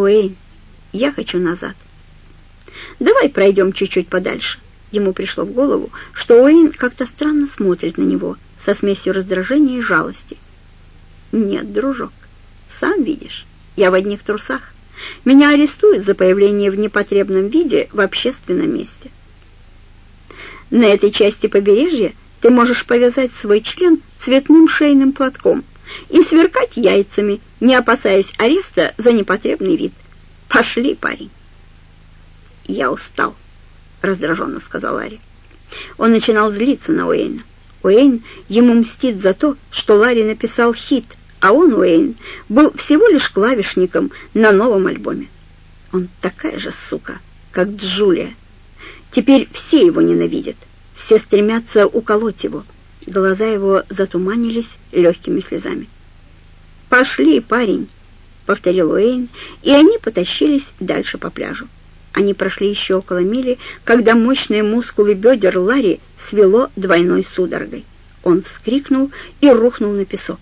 Уэйн, я хочу назад. Давай пройдем чуть-чуть подальше. Ему пришло в голову, что Уэйн как-то странно смотрит на него, со смесью раздражения и жалости. Нет, дружок, сам видишь, я в одних трусах. Меня арестуют за появление в непотребном виде в общественном месте. На этой части побережья ты можешь повязать свой член цветным шейным платком и сверкать яйцами, не опасаясь ареста за непотребный вид. Пошли, парень. Я устал, раздраженно сказал Ларри. Он начинал злиться на Уэйна. Уэйн ему мстит за то, что Ларри написал хит, а он, Уэйн, был всего лишь клавишником на новом альбоме. Он такая же сука, как Джулия. Теперь все его ненавидят, все стремятся уколоть его. Глаза его затуманились легкими слезами. «Пошли, парень!» — повторил Уэйн, и они потащились дальше по пляжу. Они прошли еще около мили, когда мощные мускулы бедер Ларри свело двойной судорогой. Он вскрикнул и рухнул на песок.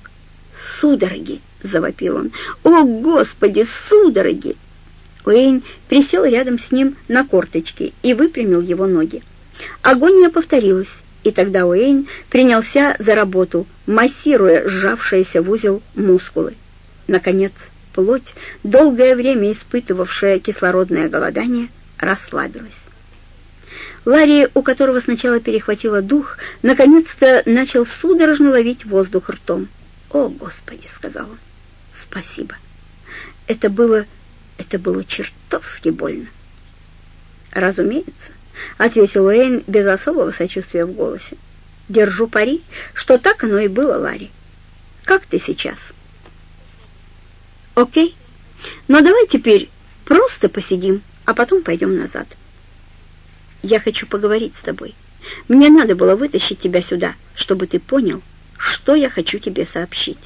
«Судороги!» — завопил он. «О, Господи, судороги!» Уэйн присел рядом с ним на корточки и выпрямил его ноги. Агония повторилась, и тогда Уэйн принялся за работу, массируя сжавшиеся в узел мускулы. Наконец, плоть, долгое время испытывавшая кислородное голодание, расслабилась. Ларри, у которого сначала перехватило дух, наконец-то начал судорожно ловить воздух ртом. «О, Господи!» — сказал он. «Спасибо. Это было... это было чертовски больно». «Разумеется», — ответил Уэйн без особого сочувствия в голосе. «Держу пари, что так оно и было, Ларри. Как ты сейчас?» «Окей. Но давай теперь просто посидим, а потом пойдем назад. Я хочу поговорить с тобой. Мне надо было вытащить тебя сюда, чтобы ты понял, что я хочу тебе сообщить.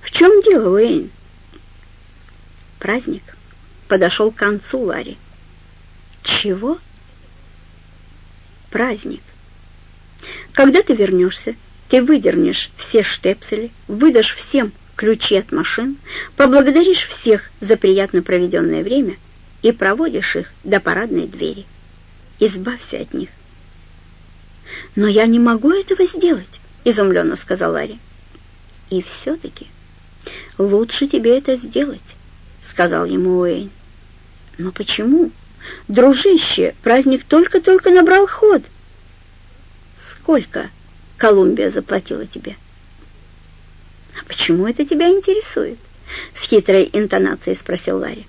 В чем дело, Уэйн? Праздник подошел к концу, Ларри. Чего? Праздник. Когда ты вернешься, ты выдернешь все штепсели, выдашь всем ключи от машин, поблагодаришь всех за приятно проведенное время и проводишь их до парадной двери. Избавься от них. «Но я не могу этого сделать», — изумленно сказал Ларри. «И все-таки лучше тебе это сделать», — сказал ему Уэйн. «Но почему? Дружище, праздник только-только набрал ход». «Сколько Колумбия заплатила тебе?» «А почему это тебя интересует?» — с хитрой интонацией спросил Ларри.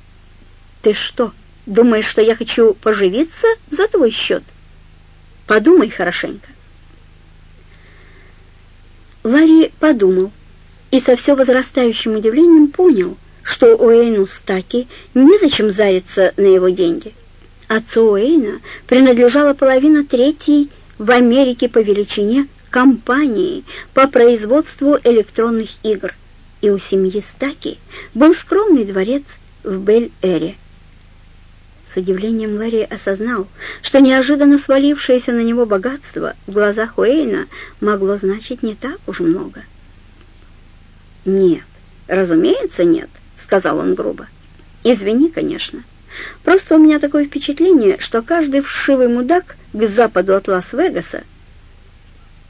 «Ты что, думаешь, что я хочу поживиться за твой счет?» Подумай хорошенько. Ларри подумал и со все возрастающим удивлением понял, что Уэйну Стаки незачем зариться на его деньги. Отцу Уэйна принадлежала половина третьей в Америке по величине компании по производству электронных игр, и у семьи Стаки был скромный дворец в Бель-Эре. С удивлением Ларри осознал, что неожиданно свалившееся на него богатство в глазах Уэйна могло значить не так уж много. «Нет, разумеется, нет», — сказал он грубо. «Извини, конечно. Просто у меня такое впечатление, что каждый вшивый мудак к западу от Лас-Вегаса...»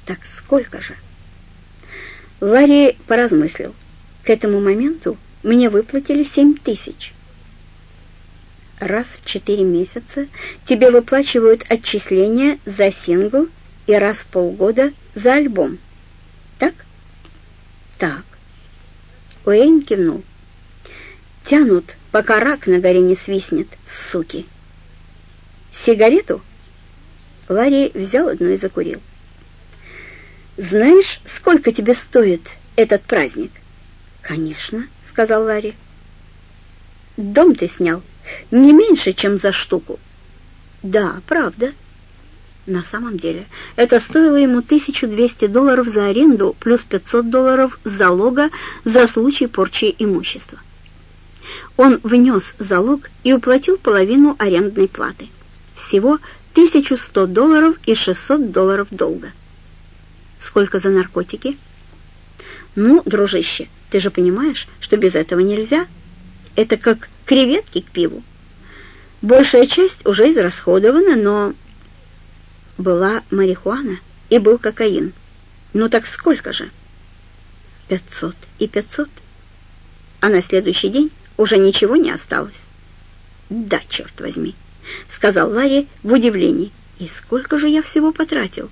«Так сколько же?» Ларри поразмыслил. «К этому моменту мне выплатили семь тысяч» раз в четыре месяца тебе выплачивают отчисления за сингл и раз в полгода за альбом. Так? Так. Уэйн кивнул. Тянут, пока рак на горе не свистнет, суки. Сигарету? Ларри взял одну и закурил. «Знаешь, сколько тебе стоит этот праздник?» «Конечно», — сказал Ларри. «Дом ты снял?» Не меньше, чем за штуку. Да, правда. На самом деле, это стоило ему 1200 долларов за аренду плюс 500 долларов залога за случай порчи имущества. Он внес залог и уплатил половину арендной платы. Всего 1100 долларов и 600 долларов долга. Сколько за наркотики? Ну, дружище, ты же понимаешь, что без этого нельзя. Это как креветки к пиву. Большая часть уже израсходована, но была марихуана и был кокаин. Ну так сколько же? Пятьсот и пятьсот. А на следующий день уже ничего не осталось. Да, черт возьми, сказал Ларри в удивлении. И сколько же я всего потратил?